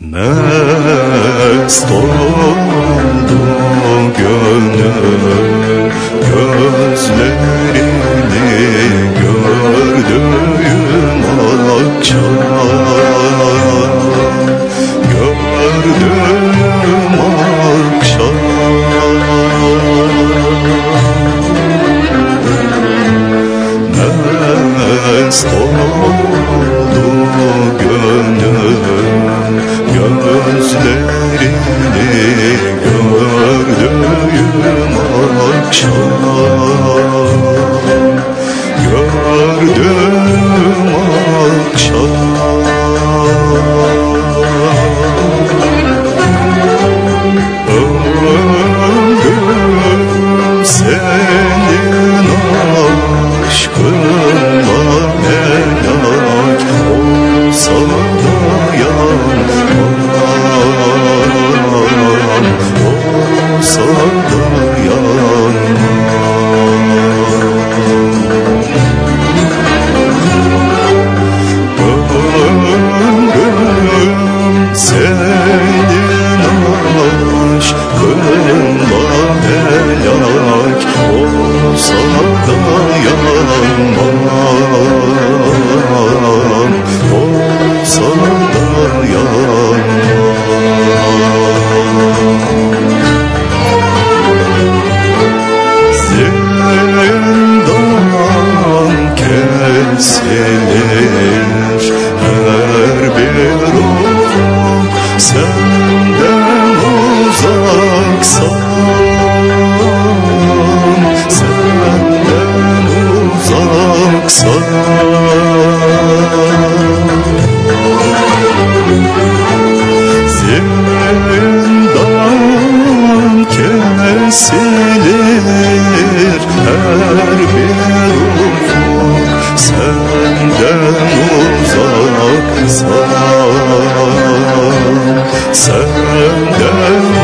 Mest oldu gönül Gözlerini gördüğüm akşam. Gördüğüm akşam. Mest oldu akşam Gördüğüm akşam Ömrüm senin aşkınla aşkınla helak olsa da Zindan kesilir her bir ufuk. Senden uzaksan senden